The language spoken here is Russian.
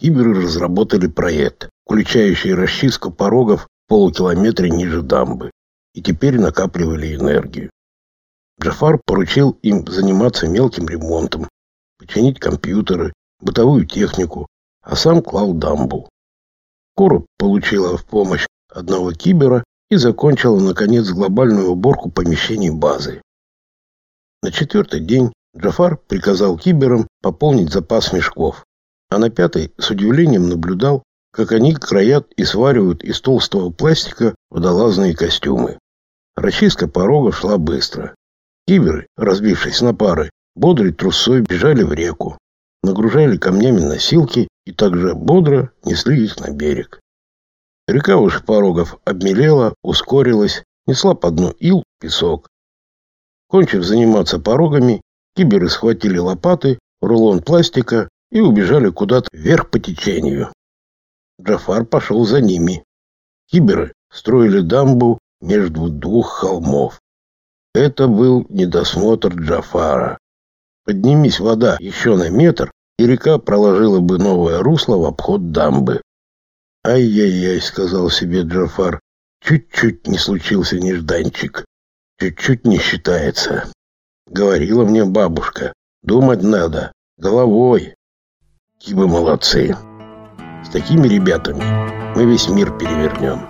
киберы разработали проект, включающий расчистку порогов в полукилометре ниже дамбы, и теперь накапливали энергию. Джафар поручил им заниматься мелким ремонтом, починить компьютеры, бытовую технику, а сам клал дамбу. Короб получила в помощь одного кибера и закончила, наконец, глобальную уборку помещений базы. На четвертый день Джафар приказал киберам пополнить запас мешков, а на пятый с удивлением наблюдал, как они краят и сваривают из толстого пластика водолазные костюмы. Расчистка порога шла быстро. Киберы, разбившись на пары, бодрой трусой бежали в реку, нагружали камнями носилки и также бодро несли их на берег. Река у порогов обмелела, ускорилась, несла по дну ил, песок. Кончив заниматься порогами, киберы схватили лопаты, рулон пластика и убежали куда-то вверх по течению. Джафар пошел за ними. Киберы строили дамбу между двух холмов. Это был недосмотр Джафара. Поднимись вода еще на метр, и река проложила бы новое русло в обход дамбы. «Ай-яй-яй», — сказал себе Джафар, — «чуть-чуть не случился нежданчик, чуть-чуть не считается». Говорила мне бабушка, думать надо, головой. Кибы молодцы. С такими ребятами мы весь мир перевернем.